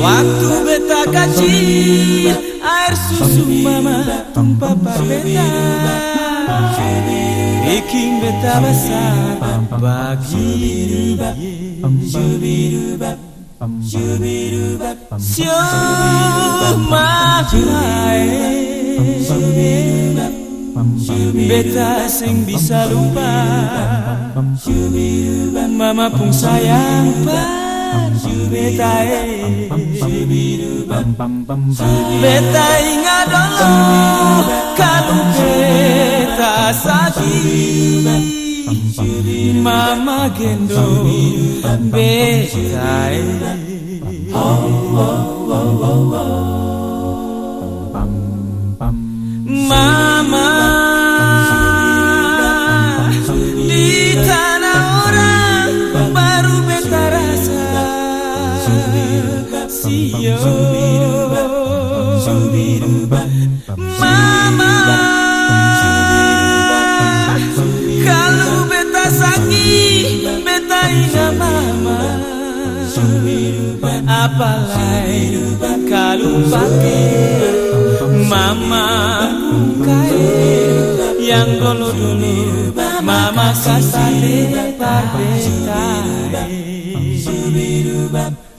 o beta kecil Air susu mama Papa beta Bikin beta besar Pagi Jubirubab Jubirubab o Jubirubab Beta sing bisa lupa Mama pun sayang pak Betai Betai ngadolo Kalung beta saki Mama gendo Betai Oh, oh, oh, oh, oh Mama, kalau beta sakit, beta ingat mama. Apalai kalau pakai mama kaya yang dulu dulu mama kasih tak beta.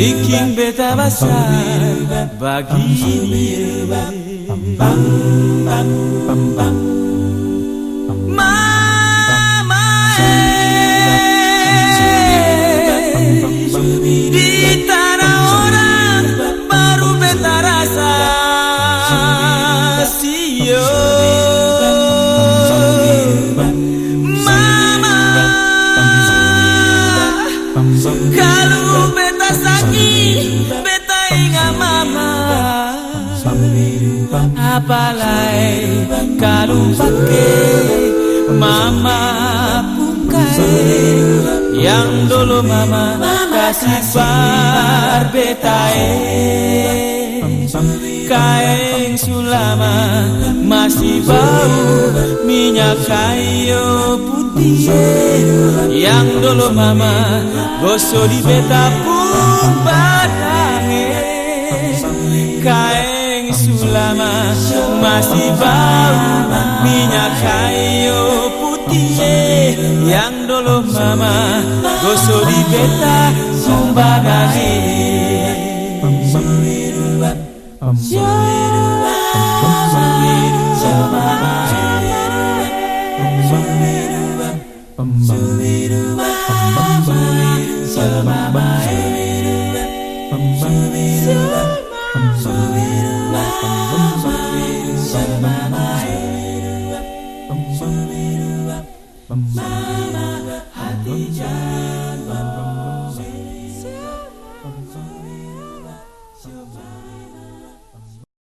Bikin beta basah Begini Bam apalai kalupake mama pungkai yang dulu mama kasih bar betae kain sulama masih bau minyak kayu putih yang dulu mama gosok di beta pun lama masih bau minyak kayu putih yang dulu mama gosok di peta sumbagai Bye. hati jauh